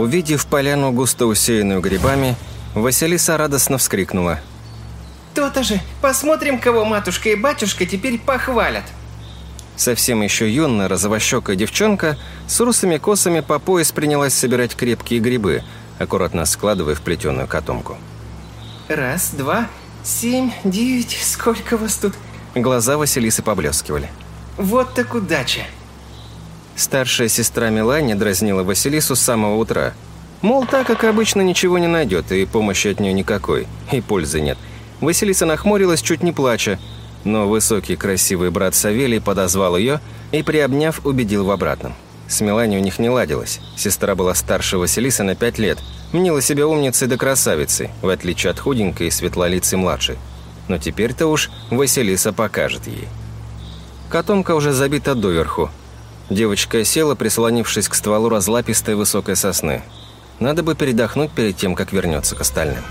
Увидев поляну, густо усеянную грибами, Василиса радостно вскрикнула. «То-то же! Посмотрим, кого матушка и батюшка теперь похвалят!» Совсем еще юная розовощекая девчонка с русыми косами по пояс принялась собирать крепкие грибы, аккуратно складывая в плетеную котомку. «Раз, два, семь, девять, сколько вас тут?» Глаза Василисы поблескивали. «Вот так удача!» Старшая сестра Мелания дразнила Василису с самого утра. Мол, так, как обычно, ничего не найдет, и помощи от нее никакой, и пользы нет. Василиса нахмурилась, чуть не плача, но высокий красивый брат Савелий подозвал ее и, приобняв, убедил в обратном. С Меланией у них не ладилось. Сестра была старше Василисы на пять лет. Мнила себя умницей да красавицей, в отличие от худенькой и светлолицей младшей. Но теперь-то уж Василиса покажет ей. Котомка уже забита доверху, Девочка села, прислонившись к стволу разлапистой высокой сосны. Надо бы передохнуть перед тем, как вернется к остальным.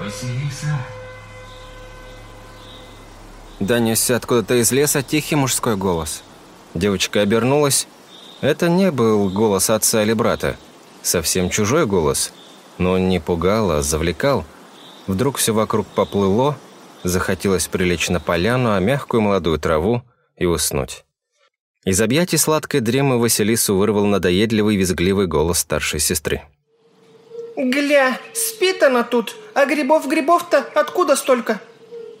Василиса? Донесся откуда-то из леса тихий мужской голос. Девочка обернулась. Это не был голос отца или брата. Совсем чужой голос. Но он не пугал, а завлекал. Вдруг все вокруг поплыло, Захотелось прилечь на поляну, а мягкую молодую траву и уснуть. Из объятий сладкой дремы Василису вырвал надоедливый визгливый голос старшей сестры. «Гля, спит она тут, а грибов-грибов-то откуда столько?»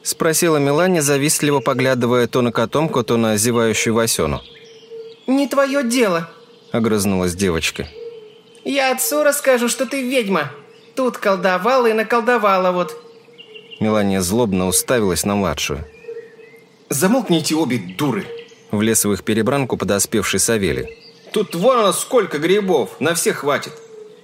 Спросила Мелания, завистливо поглядывая то на котомку, то на зевающую Васену. «Не твое дело», — огрызнулась девочка. «Я отцу расскажу, что ты ведьма. Тут колдовала и наколдовала вот. Мелания злобно уставилась на младшую. «Замолкните обе, дуры!» Влез в их перебранку подоспевший Савелий. «Тут вон сколько грибов! На всех хватит!»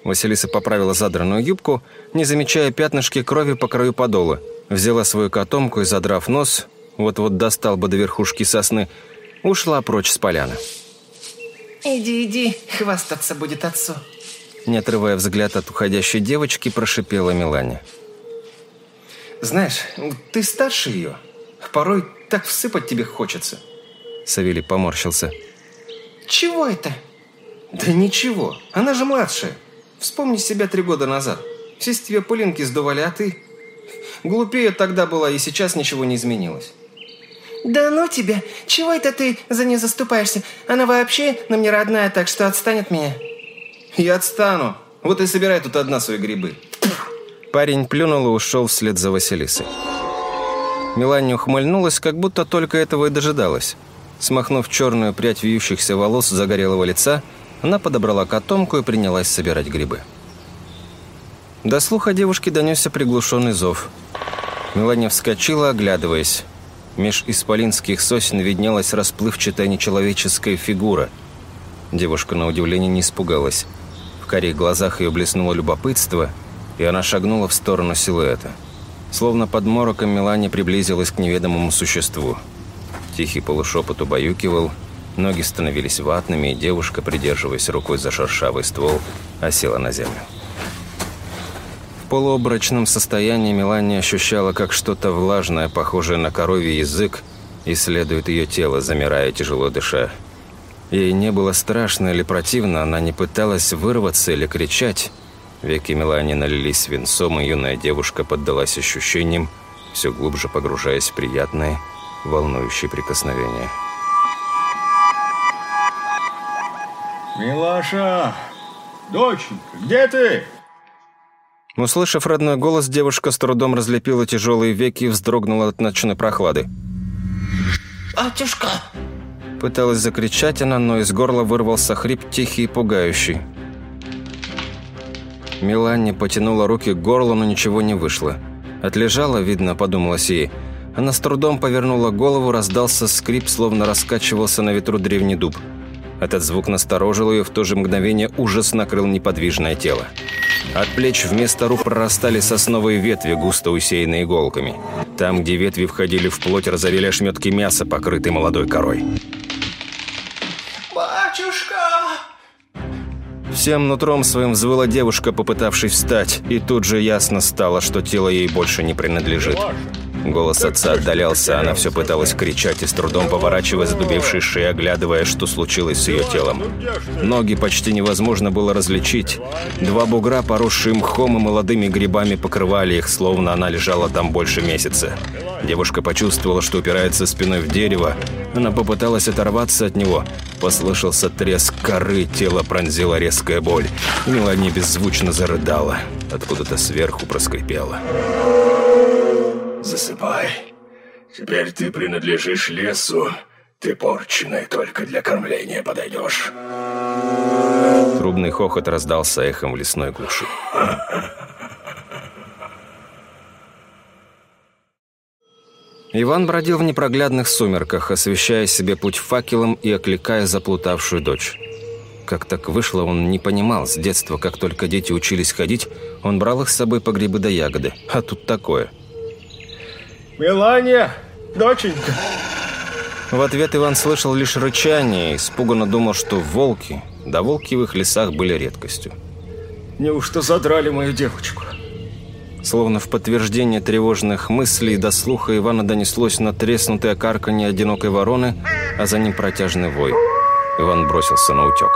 Василиса поправила задранную юбку, не замечая пятнышки крови по краю подола. Взяла свою котомку и, задрав нос, вот-вот достал бы до верхушки сосны, ушла прочь с поляны. «Иди, иди, хвастаться будет отцу!» Не отрывая взгляд от уходящей девочки, прошипела Мелания. Знаешь, ты старше ее. Порой так всыпать тебе хочется. Савелий поморщился. Чего это? Да ничего, она же младшая. Вспомни себя три года назад. Все с тебя пылинки сдували, а ты... Глупее тогда была, и сейчас ничего не изменилось. Да ну тебя! Чего это ты за нее заступаешься? Она вообще нам не родная, так что отстань от меня. Я отстану. Вот и собирай тут одна свои грибы. Парень плюнул и ушел вслед за Василисой. Мелания ухмыльнулась, как будто только этого и дожидалась. Смахнув черную прядь вьющихся волос загорелого лица, она подобрала котомку и принялась собирать грибы. До слуха девушки донесся приглушенный зов. Мелания вскочила, оглядываясь. Меж исполинских сосен виднелась расплывчатая нечеловеческая фигура. Девушка на удивление не испугалась. В карих глазах ее блеснуло любопытство – и она шагнула в сторону силуэта. Словно под мороком Мелани приблизилась к неведомому существу. Тихий полушепот убаюкивал, ноги становились ватными, и девушка, придерживаясь рукой за шершавый ствол, осела на землю. В полуобрачном состоянии Мелания ощущала, как что-то влажное, похожее на коровий язык, исследует ее тело, замирая, тяжело дыша. Ей не было страшно или противно, она не пыталась вырваться или кричать, Веки Мелани налились свинцом, и юная девушка поддалась ощущениям, все глубже погружаясь в приятные, волнующие прикосновения. «Милаша! Доченька, где ты?» Услышав родной голос, девушка с трудом разлепила тяжелые веки и вздрогнула от ночной прохлады. «Батюшка!» Пыталась закричать она, но из горла вырвался хрип тихий и пугающий. Меланни потянула руки к горлу, но ничего не вышло. Отлежала, видно, подумалось ей. Она с трудом повернула голову, раздался скрип, словно раскачивался на ветру древний дуб. Этот звук насторожил ее, в то же мгновение ужас накрыл неподвижное тело. От плеч вместо рук прорастали сосновые ветви, густо усеянные иголками. Там, где ветви входили в плоть, разорили ошметки мяса, покрытые молодой корой. Всем нутром своим взвыла девушка, попытавшись встать, и тут же ясно стало, что тело ей больше не принадлежит. Голос отца отдалялся, она все пыталась кричать и с трудом поворачивая задубевшей шеи, оглядывая, что случилось с ее телом. Ноги почти невозможно было различить. Два бугра, поросшие мхом и молодыми грибами, покрывали их, словно она лежала там больше месяца. Девушка почувствовала, что упирается спиной в дерево. Она попыталась оторваться от него. Послышался треск коры, тело пронзила резкая боль. Мелания беззвучно зарыдала. Откуда-то сверху проскрипела. Засыпай. Теперь ты принадлежишь лесу. Ты порченый, только для кормления подойдешь. Трубный хохот раздался эхом в лесной глуши. Иван бродил в непроглядных сумерках, освещая себе путь факелом и окликая заплутавшую дочь. Как так вышло, он не понимал. С детства, как только дети учились ходить, он брал их с собой по грибы да ягоды. А тут такое – Мелания, доченька. В ответ Иван слышал лишь рычание и испуганно думал, что волки, да волки в их лесах были редкостью. Неужто задрали мою девочку? Словно в подтверждение тревожных мыслей до слуха Ивана донеслось натреснутое карканье одинокой вороны, а за ним протяжный вой. Иван бросился на утек.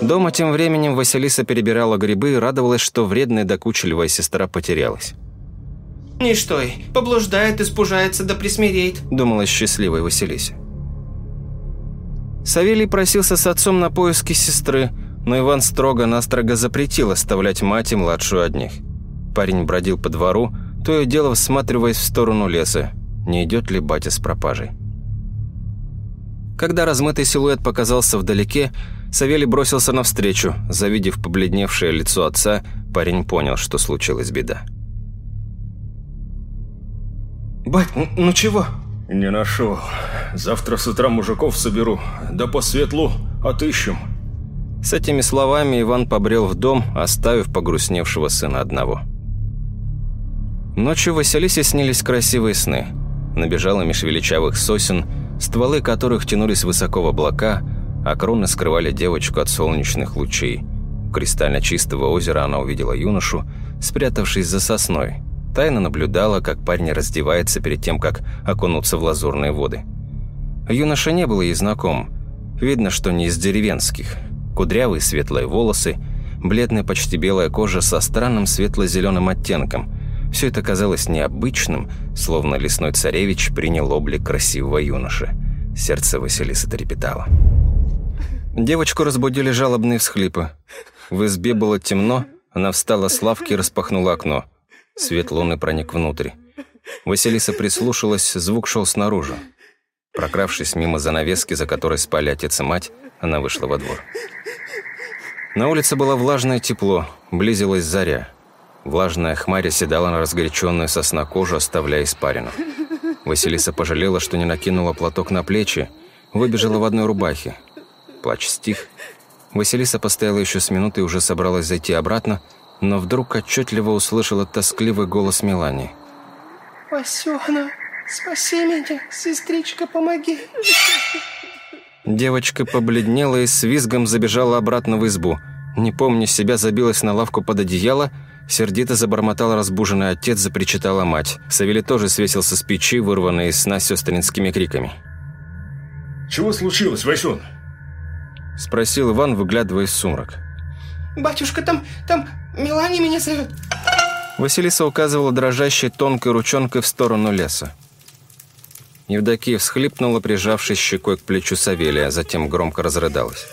Дома тем временем Василиса перебирала грибы и радовалась, что вредная докучливая сестра потерялась. «Не что, поблуждает, испужается да присмиреет», – думала счастливая Василиса. Савелий просился с отцом на поиски сестры, но Иван строго-настрого запретил оставлять мать и младшую одних. Парень бродил по двору, то и дело всматриваясь в сторону леса, не идет ли батя с пропажей. Когда размытый силуэт показался вдалеке, Савелий бросился навстречу. Завидев побледневшее лицо отца, парень понял, что случилась беда. «Бать, ну чего?» «Не нашел. Завтра с утра мужиков соберу. Да по светлу отыщем». С этими словами Иван побрел в дом, оставив погрустневшего сына одного. Ночью Василисе снились красивые сны. Набежала меж величавых сосен, стволы которых тянулись высоко в облака, а кроны скрывали девочку от солнечных лучей. У кристально чистого озера она увидела юношу, спрятавшись за сосной – Тайно наблюдала, как парень раздевается перед тем, как окунуться в лазурные воды. Юноша не был ей знаком. Видно, что не из деревенских. Кудрявые светлые волосы, бледная почти белая кожа со странным светло-зеленым оттенком. Все это казалось необычным, словно лесной царевич принял облик красивого юноши. Сердце Василисы трепетало. Девочку разбудили жалобные всхлипы. В избе было темно, она встала с лавки и распахнула окно. Свет луны проник внутрь. Василиса прислушалась, звук шел снаружи. Прокравшись мимо занавески, за которой спали отец и мать, она вышла во двор. На улице было влажное тепло, близилась заря. Влажная хмарь оседала на разгоряченную сосна кожу, оставляя испарину. Василиса пожалела, что не накинула платок на плечи, выбежала в одной рубахе. Плач стих. Василиса постояла еще с минуты и уже собралась зайти обратно, но вдруг отчетливо услышала тоскливый голос Мелани. «Васёна, спаси меня, сестричка, помоги!» Девочка побледнела и с визгом забежала обратно в избу. Не помня себя, забилась на лавку под одеяло, сердито забормотал разбуженный отец, запричитала мать. Савелий тоже свесился с печи, вырванный из сна сестринскими криками. «Чего случилось, Васюн?» Спросил Иван, выглядывая из сумрак. «Батюшка, там, там Мелани меня зовет». Василиса указывала дрожащей тонкой ручонкой в сторону леса. Евдокия всхлипнула, прижавшись щекой к плечу Савелия, а затем громко разрыдалась.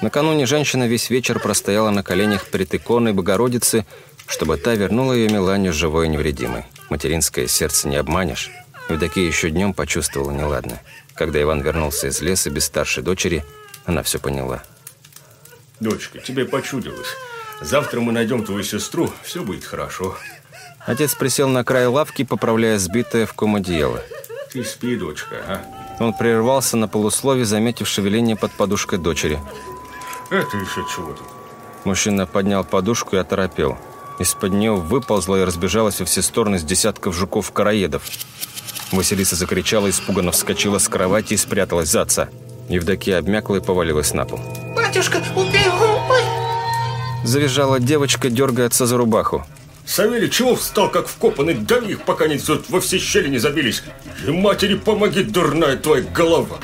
Накануне женщина весь вечер простояла на коленях перед иконой Богородицы, чтобы та вернула ее Меланию живой и невредимой. Материнское сердце не обманешь. Евдокия еще днем почувствовала неладное. Когда Иван вернулся из леса без старшей дочери, она все поняла – Дочка, тебе почудилось. Завтра мы найдем твою сестру, все будет хорошо. Отец присел на край лавки, поправляя сбитое в ком одеяло. Ты спи, дочка, а? Он прервался на полуслове, заметив шевеление под подушкой дочери. Это еще чего тут? Мужчина поднял подушку и оторопел. Из-под нее выползла и разбежалась во все стороны с десятков жуков-караедов. Василиса закричала, испуганно вскочила с кровати и спряталась за отца. Евдокия обмякла и повалилась на пол. «Батюшка, убей! Ой!» Завизжала девочка, дергая отца за рубаху. Савелий, чего встал, как вкопанный? Дави их, пока они тут во все щели не забились. И матери помоги, дурная твоя голова.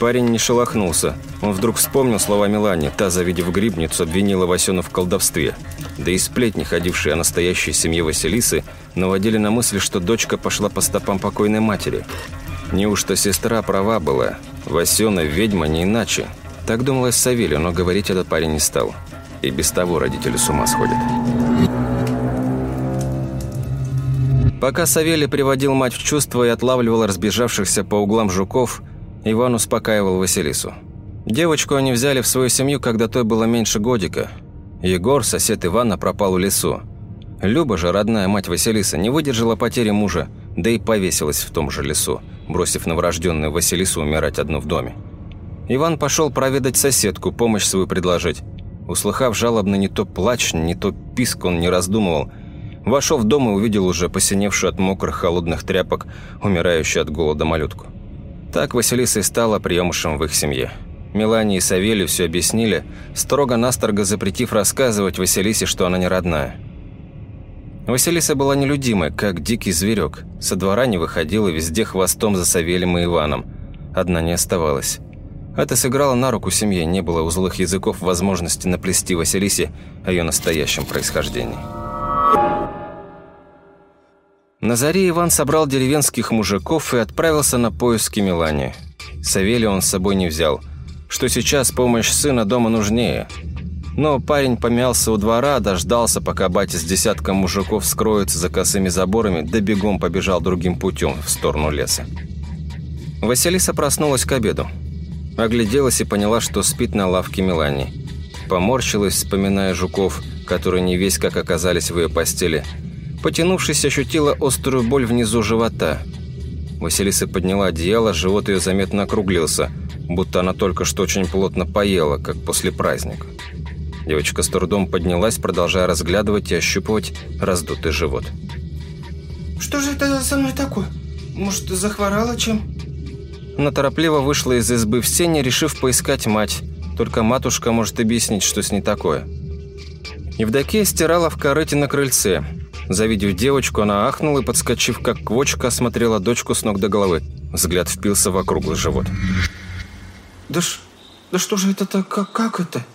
Парень не шелохнулся. Он вдруг вспомнил слова Милани. Та, завидев грибницу, обвинила Васену в колдовстве. Да и сплетни, ходившие о настоящей семье Василисы, наводили на мысль, что дочка пошла по стопам покойной матери. Неужто сестра права была? Васена ведьма не иначе. Так думалось Савелию, но говорить этот парень не стал. И без того родители с ума сходят. Пока Савелий приводил мать в чувство и отлавливал разбежавшихся по углам жуков, Иван успокаивал Василису. Девочку они взяли в свою семью, когда той было меньше годика. Егор, сосед Ивана, пропал в лесу. Люба же, родная мать Василиса, не выдержала потери мужа, да и повесилась в том же лесу, бросив новорожденную Василису умирать одну в доме. Иван пошел проведать соседку, помощь свою предложить. Услыхав жалобно не то плач, не то писк, он не раздумывал – Вошел в дом и увидел уже посиневшую от мокрых холодных тряпок, умирающую от голода малютку. Так Василиса и стала приемышем в их семье. Мелании и Савелию все объяснили, строго-настрого запретив рассказывать Василисе, что она не родная. Василиса была нелюдимой, как дикий зверек. Со двора не выходила, везде хвостом за Савелием и Иваном. Одна не оставалась. Это сыграло на руку семье, не было у злых языков возможности наплести Василисе о ее настоящем происхождении. На заре Иван собрал деревенских мужиков и отправился на поиски Милани. Савелия он с собой не взял, что сейчас помощь сына дома нужнее. Но парень помялся у двора, дождался, пока батя с десятком мужиков скроется за косыми заборами, да бегом побежал другим путем в сторону леса. Василиса проснулась к обеду. Огляделась и поняла, что спит на лавке Милани. Поморщилась, вспоминая жуков, которые не весь как оказались в ее постели – Потянувшись, ощутила острую боль внизу живота. Василиса подняла одеяло, живот ее заметно округлился, будто она только что очень плотно поела, как после праздника. Девочка с трудом поднялась, продолжая разглядывать и ощупывать раздутый живот. «Что же это со мной такое? Может, захворала чем?» Она торопливо вышла из избы в сене, решив поискать мать. Только матушка может объяснить, что с ней такое. Евдокия стирала в корыте на крыльце. Завидев девочку, она ахнула и, подскочив как квочка, осмотрела дочку с ног до головы. Взгляд впился в округлый живот. «Да, ш... да что же это так? Как, как это?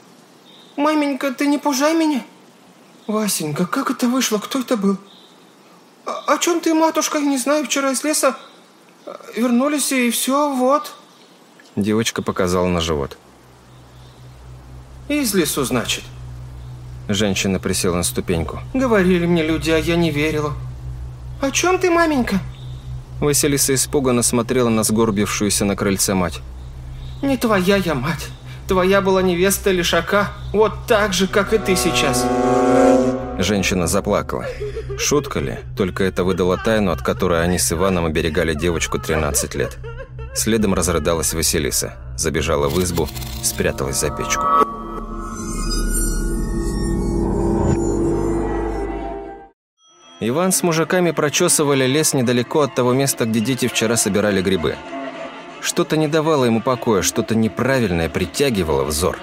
Маменька, ты не пужай меня? Васенька, как это вышло? Кто это был? О, о чем ты, матушка, не знаю, вчера из леса вернулись и все, вот». Девочка показала на живот. «Из лесу, значит?» Женщина присела на ступеньку. «Говорили мне люди, а я не верила. О чем ты, маменька?» Василиса испуганно смотрела на сгорбившуюся на крыльце мать. «Не твоя я мать. Твоя была невеста Лишака, вот так же, как и ты сейчас». Женщина заплакала. Шутка ли? Только это выдало тайну, от которой они с Иваном оберегали девочку 13 лет. Следом разрыдалась Василиса. Забежала в избу, спряталась за печку. Иван с мужиками прочесывали лес недалеко от того места, где дети вчера собирали грибы. Что-то не давало ему покоя, что-то неправильное притягивало взор.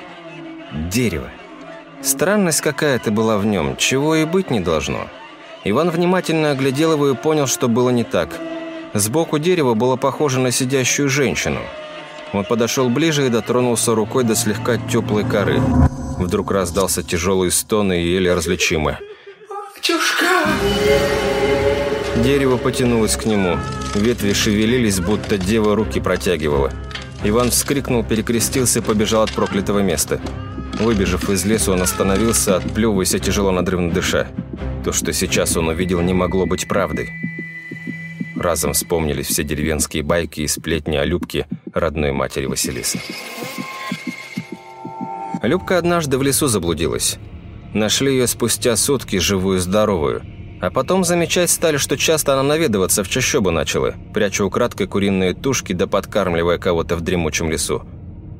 Дерево. Странность какая-то была в нем, чего и быть не должно. Иван внимательно оглядел его и понял, что было не так. Сбоку дерева было похоже на сидящую женщину. Он подошел ближе и дотронулся рукой до слегка теплой коры. Вдруг раздался тяжелый стон и еле различимый. «Батюшка!» Дерево потянулось к нему. Ветви шевелились, будто дева руки протягивала. Иван вскрикнул, перекрестился и побежал от проклятого места. Выбежав из леса, он остановился, отплевываясь тяжело надрывно дыша. То, что сейчас он увидел, не могло быть правдой. Разом вспомнились все деревенские байки и сплетни о Любке, родной матери Василисы. Любка однажды в лесу заблудилась. Нашли ее спустя сутки, живую-здоровую. А потом замечать стали, что часто она наведываться в чащобу начала, пряча украдкой куриные тушки да подкармливая кого-то в дремучем лесу.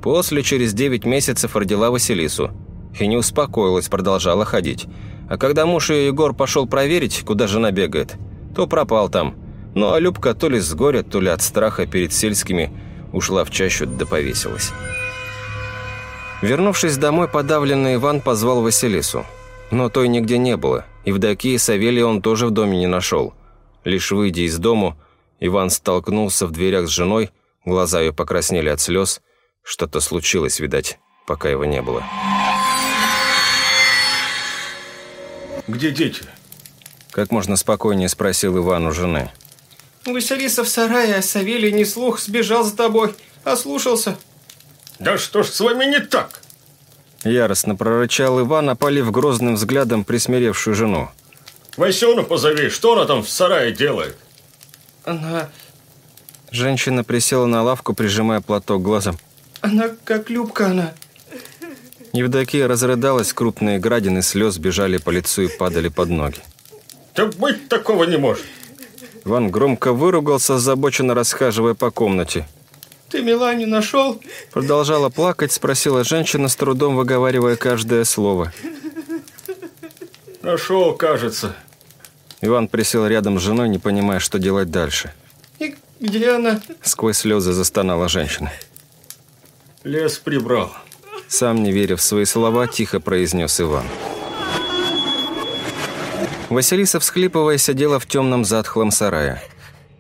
После, через 9 месяцев, родила Василису. И не успокоилась, продолжала ходить. А когда муж ее Егор пошел проверить, куда жена бегает, то пропал там. Ну а Любка то ли с горя, то ли от страха перед сельскими ушла в чащу да повесилась. Вернувшись домой, подавленный Иван позвал Василису. Но той нигде не было. Евдокии Савелия он тоже в доме не нашел. Лишь выйдя из дому, Иван столкнулся в дверях с женой, глаза ее покраснели от слез. Что-то случилось, видать, пока его не было. Где дети? Как можно спокойнее спросил Иван у жены. Василиса в сарае, а Савелий не слух, сбежал за тобой, ослушался. Да что ж с вами не так? Яростно прорычал Иван, опалив грозным взглядом присмиревшую жену. Васену позови, что она там в сарае делает? Она... Женщина присела на лавку, прижимая платок глазом. Она как Любка, она... Евдокия разрыдалась, крупные градины слез бежали по лицу и падали под ноги. Да быть такого не может. Иван громко выругался, озабоченно расхаживая по комнате. Ты Милане нашел? Продолжала плакать, спросила женщина, с трудом выговаривая каждое слово. Нашел, кажется. Иван присел рядом с женой, не понимая, что делать дальше. И где она? Сквозь слезы застонала женщина. Лес прибрал. Сам не веря в свои слова, тихо произнес Иван. Василиса, всхлипывая, сидела в темном затхлом сарае.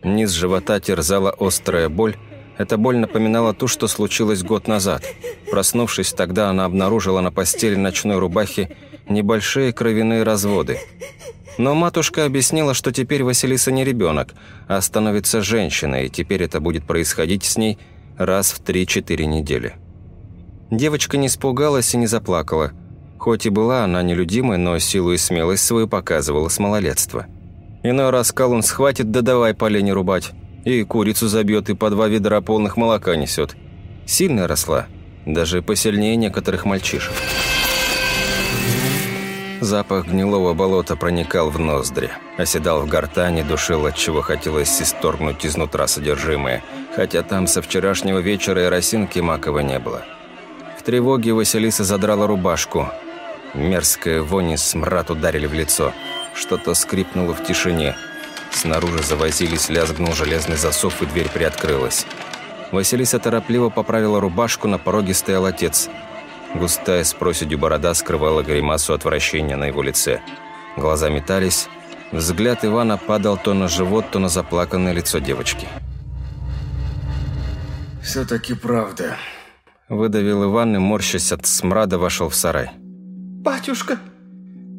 Низ живота терзала острая боль. Эта боль напоминала ту, что случилось год назад. Проснувшись, тогда она обнаружила на постели ночной рубахи небольшие кровяные разводы. Но матушка объяснила, что теперь Василиса не ребенок, а становится женщиной, и теперь это будет происходить с ней раз в 3-4 недели. Девочка не испугалась и не заплакала. Хоть и была она нелюдимой, но силу и смелость свою показывала с малолетства. Иной раз Калун схватит, да давай полени рубать. И курицу забьет, и по два ведра полных молока несет. Сильно росла, даже посильнее некоторых мальчишек. Запах гнилого болота проникал в ноздри, оседал в гортани, душил, от чего хотелось исторгнуть изнутра содержимое, хотя там со вчерашнего вечера и росинки маковой не было. В тревоге Василиса задрала рубашку. Мерзкая вонь и смрад ударили в лицо. Что-то скрипнуло в тишине. Снаружи завозились, лязгнул железный засов, и дверь приоткрылась. Василиса торопливо поправила рубашку, на пороге стоял отец. Густая с проседью борода скрывала гримасу отвращения на его лице. Глаза метались. Взгляд Ивана падал то на живот, то на заплаканное лицо девочки. Все-таки правда. Выдавил Иван и, морщась от смрада, вошел в сарай. Батюшка!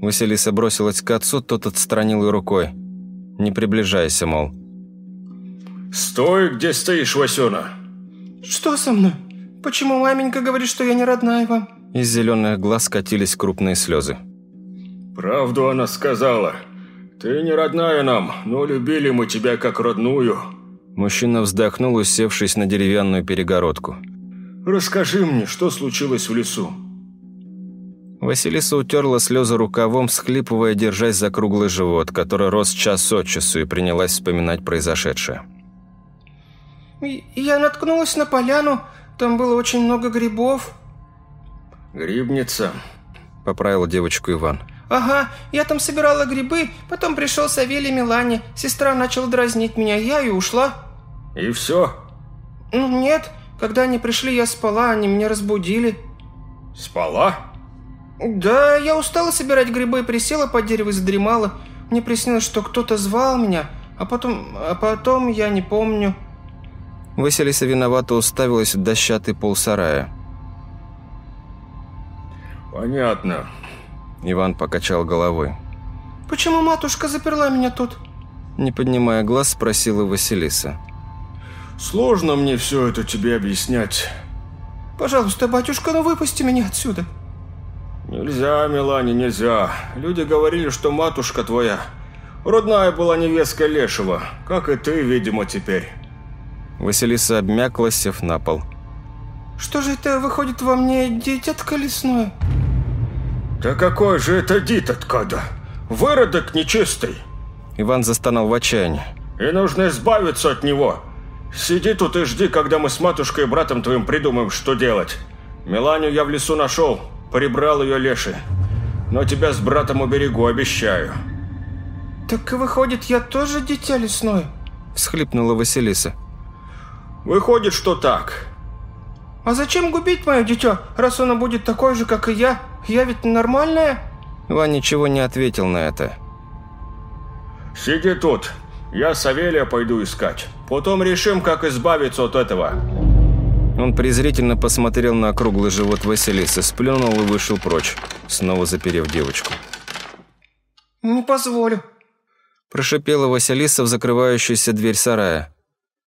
Василиса бросилась к отцу, тот отстранил ее рукой. «Не приближайся, мол». Стой, где стоишь, Васена. Что со мной? Почему маменька говорит, что я не родная вам? Из зеленых глаз катились крупные слезы. Правду она сказала. Ты не родная нам, но любили мы тебя как родную. Мужчина вздохнул, усевшись на деревянную перегородку. Расскажи мне, что случилось в лесу. Василиса утерла слезы рукавом, схлипывая, держась за круглый живот, который рос час от часу и принялась вспоминать произошедшее. Я наткнулась на поляну, там было очень много грибов. Грибница. Поправил девочку Иван. Ага, я там собирала грибы, потом пришел Савелий Милане. Сестра начала дразнить меня, я и ушла. И все? Ну, нет, когда они пришли, я спала, они меня разбудили. Спала? Да, я устала собирать грибы, присела под дерево и задремала. Мне приснилось, что кто-то звал меня, а потом... А потом я не помню. Василиса виновато уставилась в дощатый пол сарая. Понятно. Иван покачал головой. Почему матушка заперла меня тут? Не поднимая глаз, спросила Василиса. Сложно мне все это тебе объяснять. Пожалуйста, батюшка, ну выпусти меня отсюда. Нельзя, Милане, нельзя. Люди говорили, что матушка твоя родная была невестка Лешего, как и ты, видимо, теперь. Василиса обмякла, сев на пол. Что же это выходит во мне, дитятко лесное? Да какой же это дитятка-да? Выродок нечистый. Иван застонал в отчаянии. И нужно избавиться от него. Сиди тут и жди, когда мы с матушкой и братом твоим придумаем, что делать. Миланию я в лесу нашел, прибрал ее леший. Но тебя с братом уберегу, обещаю. Так выходит, я тоже дитя лесное? Всхлипнула Василиса. Выходит, что так. А зачем губить мое дитя, раз оно будет такое же, как и я? Я ведь нормальная? Иван ничего не ответил на это. Сиди тут. Я Савелия пойду искать. Потом решим, как избавиться от этого». Он презрительно посмотрел на округлый живот Василисы, сплюнул и вышел прочь, снова заперев девочку. «Не позволю», – прошипела Василиса в закрывающуюся дверь сарая.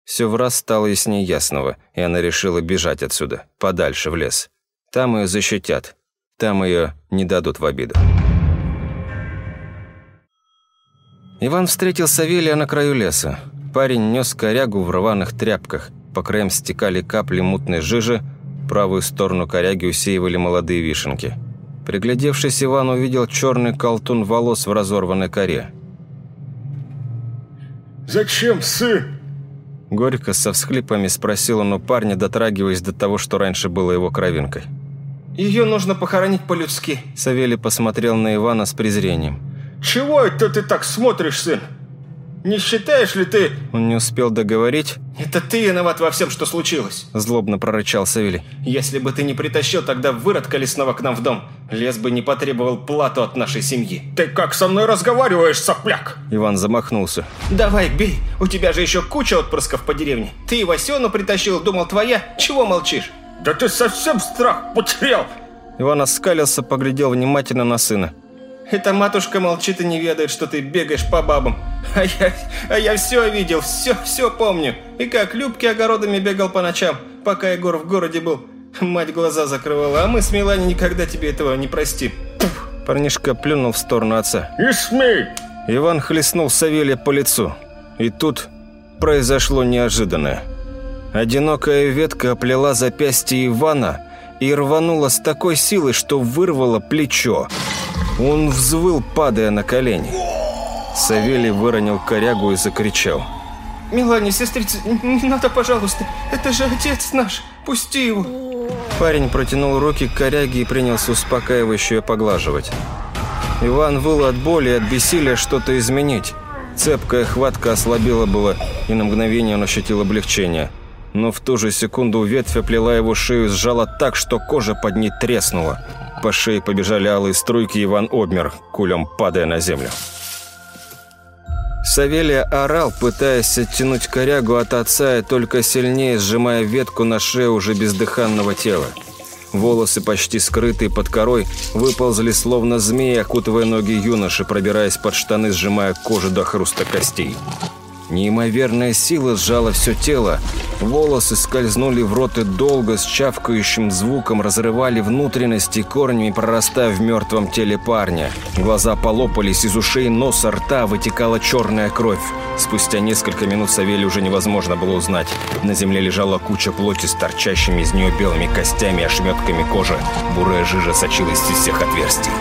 Все в раз стало яснее ясного, и она решила бежать отсюда, подальше в лес. Там ее защитят, там ее не дадут в обиду. Иван встретил Савелия на краю леса. Парень нес корягу в рваных тряпках. По краям стекали капли мутной жижи, правую сторону коряги усеивали молодые вишенки. Приглядевшись, Иван увидел черный колтун волос в разорванной коре. «Зачем, сын?» Горько со всхлипами спросил он у парня, дотрагиваясь до того, что раньше было его кровинкой. «Ее нужно похоронить по-людски», – Савелий посмотрел на Ивана с презрением. «Чего это ты так смотришь, сын? Не считаешь ли ты...» Он не успел договорить. «Это ты виноват во всем, что случилось!» Злобно прорычал Савелий. «Если бы ты не притащил тогда выродка лесного к нам в дом, лес бы не потребовал плату от нашей семьи!» «Ты как со мной разговариваешь, сопляк?» Иван замахнулся. «Давай, бей! У тебя же еще куча отпрысков по деревне! Ты и Васену притащил, думал, твоя? Чего молчишь?» «Да ты совсем страх потерял!» Иван оскалился, поглядел внимательно на сына. Эта матушка молчит и не ведает, что ты бегаешь по бабам. А я, а я все видел, все, все помню. И как Любки огородами бегал по ночам, пока Егор в городе был. Мать глаза закрывала, а мы с Милани никогда тебе этого не простим. Парнишка плюнул в сторону отца. «Не смей!» Иван хлестнул Савелия по лицу. И тут произошло неожиданное. Одинокая ветка оплела запястье Ивана и рванула с такой силой, что вырвала плечо. Он взвыл, падая на колени. Савелий выронил корягу и закричал. «Милане, сестрица, не надо, пожалуйста. Это же отец наш. Пусти его». Парень протянул руки к коряге и принялся успокаивающе ее поглаживать. Иван выл от боли и от бессилия что-то изменить. Цепкая хватка ослабила было, и на мгновение он ощутил облегчение. Но в ту же секунду ветвь оплела его шею и сжала так, что кожа под ней треснула. По шее побежали алые струйки, Иван обмер, кулем падая на землю. Савелия орал, пытаясь оттянуть корягу от отца и только сильнее сжимая ветку на шее уже бездыханного тела. Волосы, почти скрытые под корой, выползли словно змеи, окутывая ноги юноши, пробираясь под штаны, сжимая кожу до хруста костей. Неимоверная сила сжала все тело. Волосы скользнули в рот и долго с чавкающим звуком разрывали внутренности корнями, прорастая в мертвом теле парня. Глаза полопались, из ушей, носа, рта вытекала черная кровь. Спустя несколько минут Савелий уже невозможно было узнать. На земле лежала куча плоти с торчащими из нее белыми костями и ошметками кожи. Бурая жижа сочилась из всех отверстий.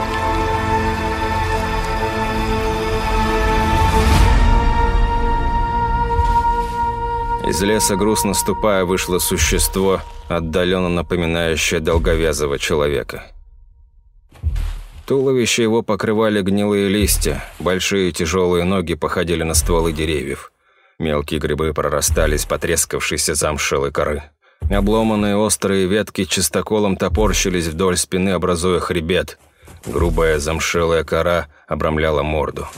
Из леса, грустно ступая, вышло существо, отдаленно напоминающее долговязого человека. Туловище его покрывали гнилые листья, большие тяжелые ноги походили на стволы деревьев. Мелкие грибы прорастали с потрескавшейся замшелой коры. Обломанные острые ветки чистоколом топорщились вдоль спины, образуя хребет. Грубая замшелая кора обрамляла морду.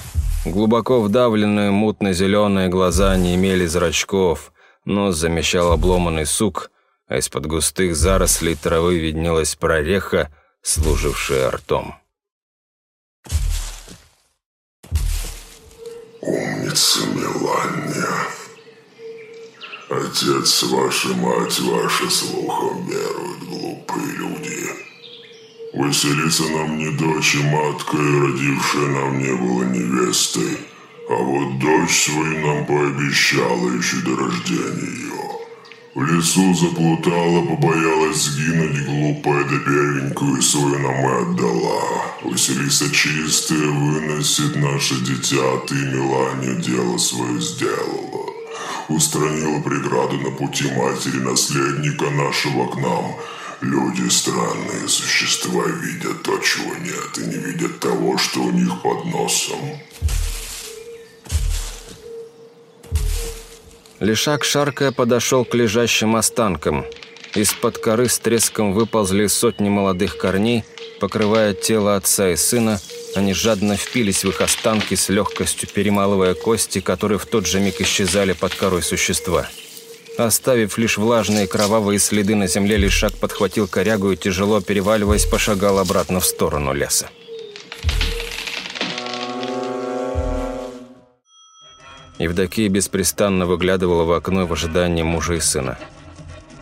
Глубоко вдавленные мутно-зеленые глаза не имели зрачков, Нос замещал обломанный сук, а из-под густых зарослей травы виднелась прореха, служившая ртом. «Умница, Мелания. Отец ваш и мать ваша слухом веруют, глупые люди. Василиса нам не дочь и матка, и родившая нам не была невестой». А вот дочь свою нам пообещала еще до рождения ее. В лесу заплутала, побоялась сгинуть, глупая да первенькую свою нам и отдала. Василиса чистая выносит наше дитя, ты, Миланию, дело свое сделала. Устранила преграду на пути матери наследника нашего к нам. Люди странные существа видят то, чего нет, и не видят того, что у них под носом. Лишак, шаркая, подошел к лежащим останкам. Из-под коры с треском выползли сотни молодых корней, покрывая тело отца и сына, Они жадно впились в их останки с легкостью перемалывая кости, которые в тот же миг исчезали под корой существа. Оставив лишь влажные кровавые следы на земле, Лишак подхватил корягу и, тяжело переваливаясь, пошагал обратно в сторону леса. Евдокия беспрестанно выглядывала в окно в ожидании мужа и сына.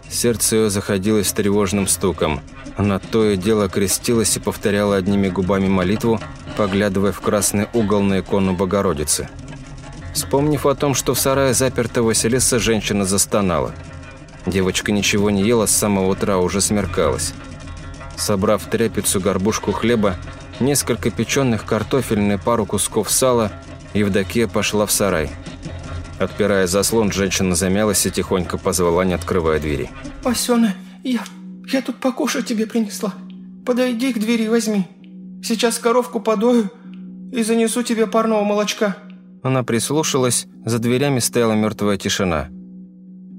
Сердце ее заходилось тревожным стуком. Она то и дело крестилась и повторяла одними губами молитву, поглядывая в красный угол на икону Богородицы. Вспомнив о том, что в сарае заперта Василиса, женщина застонала. Девочка ничего не ела с самого утра, уже смеркалось. Собрав тряпицу, горбушку хлеба, несколько печеных картофелин пару кусков сала, Евдокия пошла в сарай. Отпирая заслон, женщина замялась и тихонько позвала, не открывая двери. «Васёна, я, я тут покушать тебе принесла. Подойди к двери возьми. Сейчас коровку подою и занесу тебе парного молочка». Она прислушалась, за дверями стояла мертвая тишина.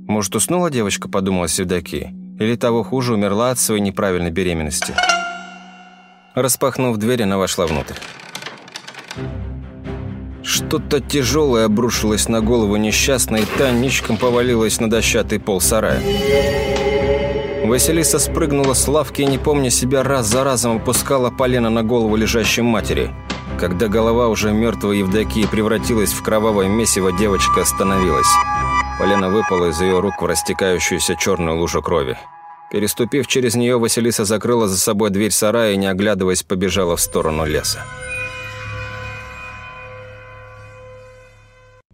«Может, уснула девочка?» – подумала Севдокия. «Или того хуже, умерла от своей неправильной беременности?» Распахнув дверь, она вошла внутрь. Что-то тяжелое обрушилось на голову несчастной, та ничком повалилась на дощатый пол сарая. Василиса спрыгнула с лавки и, не помня себя, раз за разом опускала полено на голову лежащей матери – когда голова уже мертвой Евдокии превратилась в кровавое месиво, девочка остановилась. Полена выпала из ее рук в растекающуюся черную лужу крови. Переступив через нее, Василиса закрыла за собой дверь сарая и, не оглядываясь, побежала в сторону леса.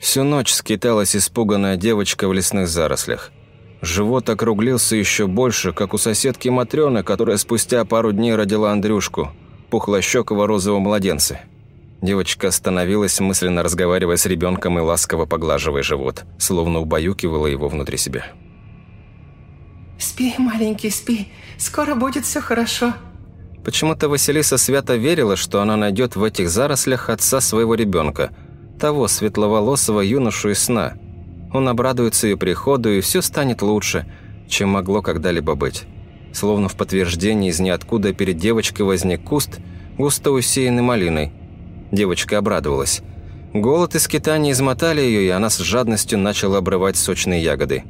Всю ночь скиталась испуганная девочка в лесных зарослях. Живот округлился еще больше, как у соседки Матрёны, которая спустя пару дней родила Андрюшку, пухлощекого розового младенца. Девочка остановилась, мысленно разговаривая с ребенком и ласково поглаживая живот, словно убаюкивала его внутри себя. «Спи, маленький, спи. Скоро будет все хорошо». Почему-то Василиса свято верила, что она найдет в этих зарослях отца своего ребенка, того светловолосого юношу из сна. Он обрадуется ее приходу, и все станет лучше, чем могло когда-либо быть. Словно в подтверждении из ниоткуда перед девочкой возник куст, густо усеянный малиной – Девочка обрадовалась. Голод и скитания измотали ее, и она с жадностью начала обрывать сочные ягоды.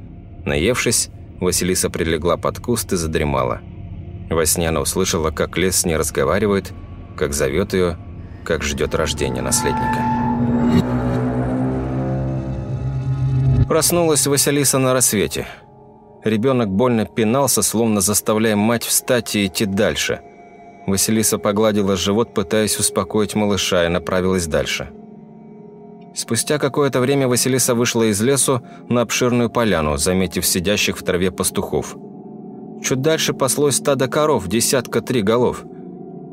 Наевшись, Василиса прилегла под куст и задремала. Во сне она услышала, как лес с ней разговаривает, как зовет ее, как ждет рождения наследника. Проснулась Василиса на рассвете. Ребенок больно пинался, словно заставляя мать встать и идти дальше – Василиса погладила живот, пытаясь успокоить малыша, и направилась дальше. Спустя какое-то время Василиса вышла из лесу на обширную поляну, заметив сидящих в траве пастухов. Чуть дальше паслось стадо коров, десятка три голов.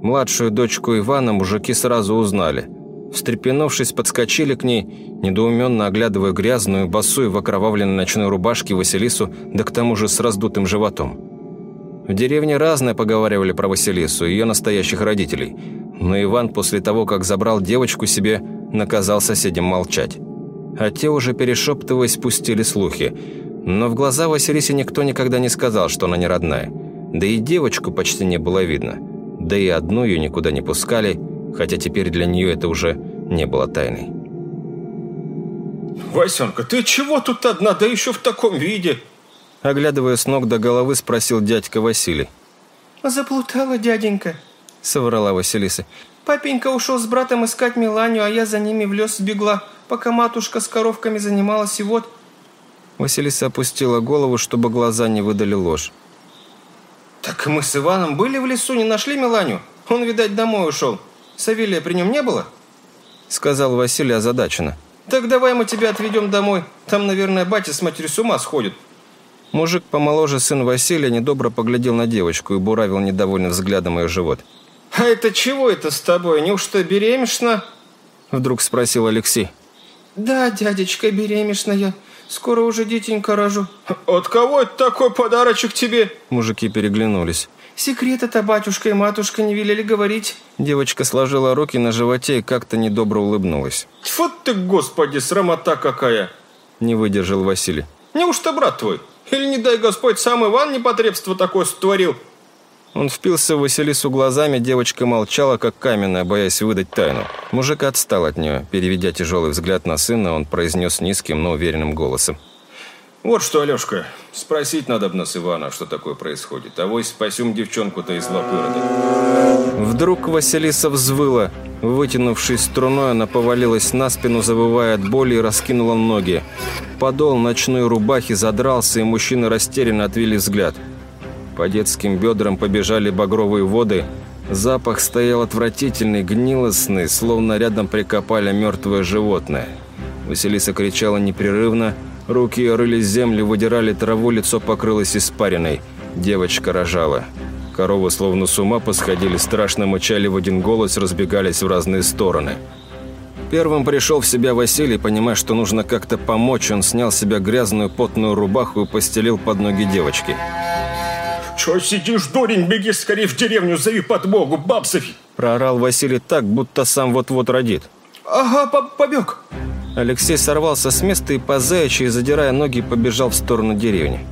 Младшую дочку Ивана мужики сразу узнали. Встрепенувшись, подскочили к ней, недоуменно оглядывая грязную, босую в окровавленной ночной рубашке Василису, да к тому же с раздутым животом. В деревне разное поговаривали про Василису и ее настоящих родителей, но Иван после того, как забрал девочку себе, наказал соседям молчать. А те уже перешептываясь пустили слухи. Но в глаза Василисе никто никогда не сказал, что она не родная. Да и девочку почти не было видно. Да и одну ее никуда не пускали, хотя теперь для нее это уже не было тайной. «Васенка, ты чего тут одна, да еще в таком виде?» Оглядывая с ног до головы, спросил дядька Василий. «Заплутала дяденька», — соврала Василиса. «Папенька ушел с братом искать Миланию, а я за ними в лес сбегла, пока матушка с коровками занималась, и вот...» Василиса опустила голову, чтобы глаза не выдали ложь. «Так мы с Иваном были в лесу, не нашли Миланию? Он, видать, домой ушел. Савелия при нем не было?» Сказал Василий озадаченно. «Так давай мы тебя отведем домой. Там, наверное, батя с матерью с ума сходит. Мужик помоложе сын Василия недобро поглядел на девочку и буравил недовольным взглядом ее живот. «А это чего это с тобой? Неужто беременна?» Вдруг спросил Алексей. «Да, дядечка, беременная. Скоро уже детенька рожу». «От кого это такой подарочек тебе?» Мужики переглянулись. «Секрет это батюшка и матушка не велели говорить». Девочка сложила руки на животе и как-то недобро улыбнулась. «Тьфу ты, господи, срамота какая!» Не выдержал Василий. «Неужто брат твой?» Или, не дай Господь, сам Иван непотребство такое створил?» Он впился в Василису глазами, девочка молчала, как каменная, боясь выдать тайну. Мужик отстал от нее. Переведя тяжелый взгляд на сына, он произнес низким, но уверенным голосом. «Вот что, Алешка, спросить надо бы нас Ивана, что такое происходит. А вось спасем девчонку-то из лап Вдруг Василиса взвыла. Вытянувшись струной, она повалилась на спину, забывая от боли, и раскинула ноги. Подол ночной рубахи задрался, и мужчины растерянно отвели взгляд. По детским бедрам побежали багровые воды. Запах стоял отвратительный, гнилостный, словно рядом прикопали мертвое животное. Василиса кричала непрерывно, руки рыли землю, выдирали траву, лицо покрылось испариной. Девочка рожала. Коровы словно с ума посходили, страшно мычали в один голос, разбегались в разные стороны. Первым пришел в себя Василий, понимая, что нужно как-то помочь. Он снял с себя грязную потную рубаху и постелил под ноги девочки. «Чё сидишь, дурень? Беги скорее в деревню, зови подмогу, баб зови!» Проорал Василий так, будто сам вот-вот родит. «Ага, по побег!» Алексей сорвался с места и по заячьи, задирая ноги, побежал в сторону деревни.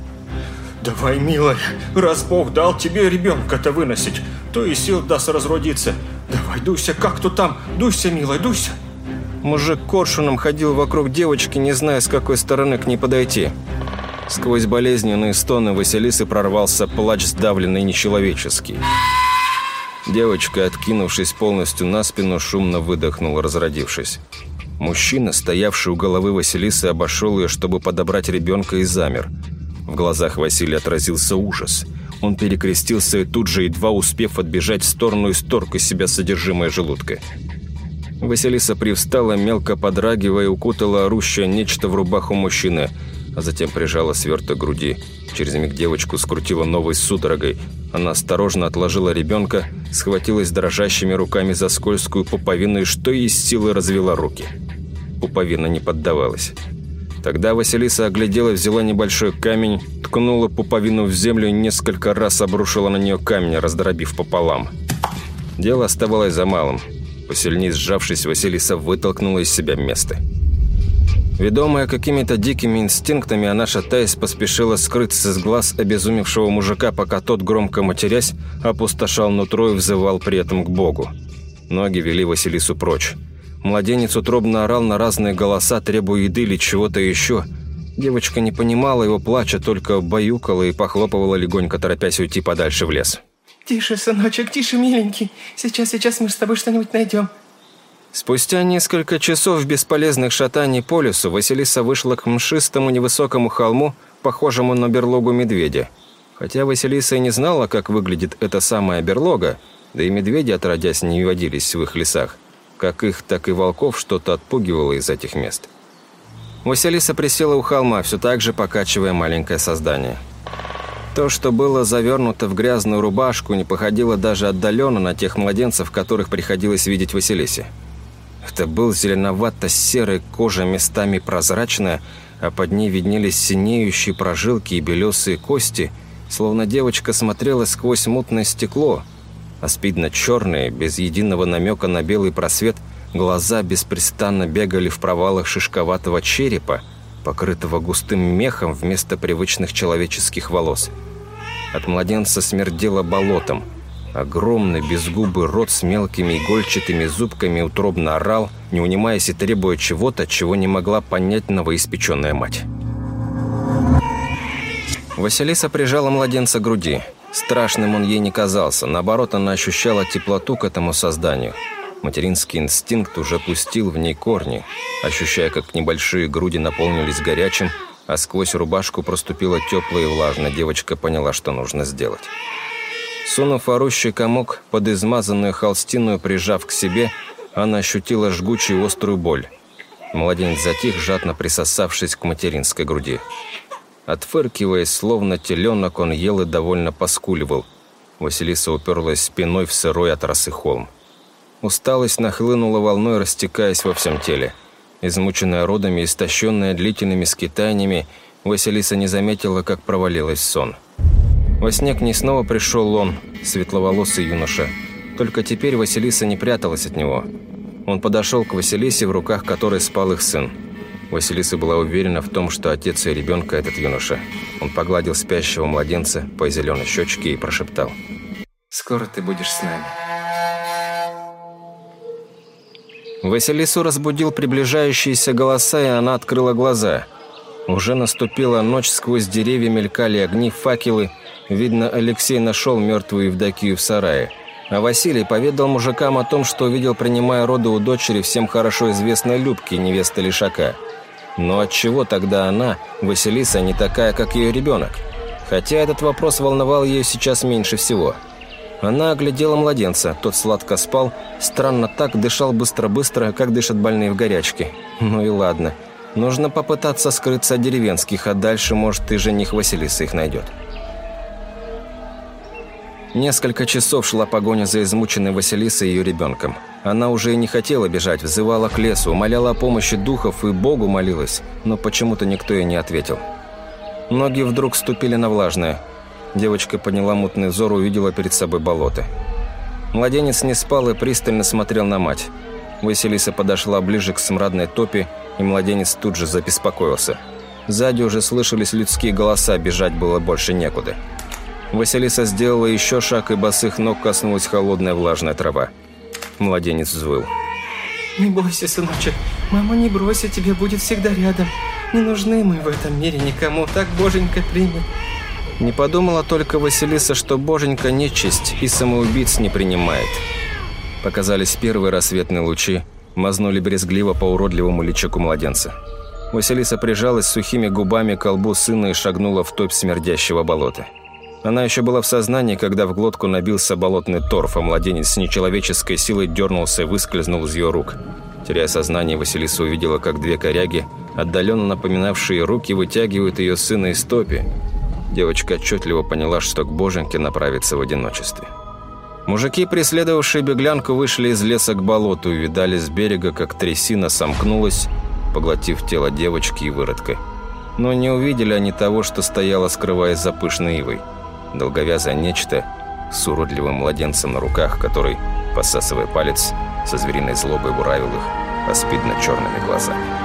«Давай, милая, раз Бог дал тебе ребенка-то выносить, то и сил даст разродиться. Давай, дуйся, как то там, дуйся, милая, дуйся!» Мужик коршуном ходил вокруг девочки, не зная, с какой стороны к ней подойти. Сквозь болезненные стоны Василисы прорвался плач сдавленный нечеловеческий. Девочка, откинувшись полностью на спину, шумно выдохнула, разродившись. Мужчина, стоявший у головы Василисы, обошел ее, чтобы подобрать ребенка, и замер. В глазах Василия отразился ужас. Он перекрестился и тут же, едва успев отбежать в сторону, исторг из себя содержимое желудка. Василиса привстала, мелко подрагивая, укутала орущее нечто в рубаху мужчины – а затем прижала сверток груди. Через миг девочку скрутила новой судорогой. Она осторожно отложила ребенка, схватилась дрожащими руками за скользкую пуповину и что из силы развела руки. Пуповина не поддавалась. Тогда Василиса оглядела, взяла небольшой камень, ткнула пуповину в землю и несколько раз обрушила на нее камень, раздробив пополам. Дело оставалось за малым. Посильнее сжавшись, Василиса вытолкнула из себя место. Ведомая какими-то дикими инстинктами, она, шатаясь, поспешила скрыться с глаз обезумевшего мужика, пока тот, громко матерясь, опустошал нутро и взывал при этом к Богу. Ноги вели Василису прочь. Младенец утробно орал на разные голоса, требуя еды или чего-то еще. Девочка не понимала его плача, только баюкала и похлопывала легонько, торопясь уйти подальше в лес. «Тише, сыночек, тише, миленький. Сейчас, сейчас мы с тобой что-нибудь найдем. Спустя несколько часов бесполезных шатаний по лесу Василиса вышла к мшистому невысокому холму, похожему на берлогу медведя. Хотя Василиса и не знала, как выглядит эта самая берлога, да и медведи, отродясь, не водились в их лесах. Как их, так и волков что-то отпугивало из этих мест. Василиса присела у холма, все так же покачивая маленькое создание. То, что было завернуто в грязную рубашку, не походило даже отдаленно на тех младенцев, которых приходилось видеть Василисе. Это был зеленовато-серой кожа, местами прозрачная, а под ней виднелись синеющие прожилки и белесые кости, словно девочка смотрела сквозь мутное стекло. А спидно-черные, без единого намека на белый просвет, глаза беспрестанно бегали в провалах шишковатого черепа, покрытого густым мехом вместо привычных человеческих волос. От младенца смердело болотом – Огромный безгубый рот с мелкими игольчатыми зубками утробно орал, не унимаясь и требуя чего-то, чего не могла понять новоиспеченная мать. Василиса прижала младенца к груди. Страшным он ей не казался, наоборот, она ощущала теплоту к этому созданию. Материнский инстинкт уже пустил в ней корни, ощущая, как небольшие груди наполнились горячим, а сквозь рубашку проступила теплая и влажная. Девочка поняла, что нужно сделать. Сунув орущий комок под измазанную холстину, прижав к себе, она ощутила жгучую острую боль. Младенец затих, жадно присосавшись к материнской груди. Отфыркиваясь, словно теленок, он ел и довольно поскуливал. Василиса уперлась спиной в сырой от холм. Усталость нахлынула волной, растекаясь во всем теле. Измученная родами, истощенная длительными скитаниями, Василиса не заметила, как провалилась в сон. Во сне к ней снова пришел он, светловолосый юноша. Только теперь Василиса не пряталась от него. Он подошел к Василисе, в руках которой спал их сын. Василиса была уверена в том, что отец и ребенка этот юноша. Он погладил спящего младенца по зеленой щечке и прошептал. Скоро ты будешь с нами. Василису разбудил приближающиеся голоса, и она открыла глаза. Уже наступила ночь, сквозь деревья мелькали огни, факелы. Видно, Алексей нашел мертвую Евдокию в сарае. А Василий поведал мужикам о том, что увидел, принимая роды у дочери всем хорошо известной Любки, невесты Лишака. Но отчего тогда она, Василиса, не такая, как ее ребенок? Хотя этот вопрос волновал ее сейчас меньше всего – она оглядела младенца. Тот сладко спал, странно так, дышал быстро-быстро, как дышат больные в горячке. Ну и ладно. Нужно попытаться скрыться от деревенских, а дальше, может, и жених Василиса их найдет. Несколько часов шла погоня за измученной Василисой и ее ребенком. Она уже и не хотела бежать, взывала к лесу, умоляла о помощи духов и Богу молилась, но почему-то никто ей не ответил. Ноги вдруг ступили на влажное. Девочка подняла мутный взор увидела перед собой болото. Младенец не спал и пристально смотрел на мать. Василиса подошла ближе к смрадной топе, и младенец тут же забеспокоился. Сзади уже слышались людские голоса, бежать было больше некуда. Василиса сделала еще шаг, и босых ног коснулась холодная влажная трава. Младенец взвыл. «Не бойся, сыночек, мама не бросит, тебе будет всегда рядом. Не нужны мы в этом мире никому, так боженька примет. Не подумала только Василиса, что боженька нечисть и самоубийц не принимает. Показались первые рассветные лучи, мазнули брезгливо по уродливому личику младенца. Василиса прижалась сухими губами к колбу сына и шагнула в топь смердящего болота. Она еще была в сознании, когда в глотку набился болотный торф, а младенец с нечеловеческой силой дернулся и выскользнул из ее рук. Теряя сознание, Василиса увидела, как две коряги, отдаленно напоминавшие руки, вытягивают ее сына из топи, девочка отчетливо поняла, что к боженьке направится в одиночестве. Мужики, преследовавшие беглянку, вышли из леса к болоту и видали с берега, как трясина сомкнулась, поглотив тело девочки и выродка. Но не увидели они того, что стояло, скрываясь за пышной ивой. Долговязое нечто с уродливым младенцем на руках, который, посасывая палец, со звериной злобой буравил их аспидно-черными глазами.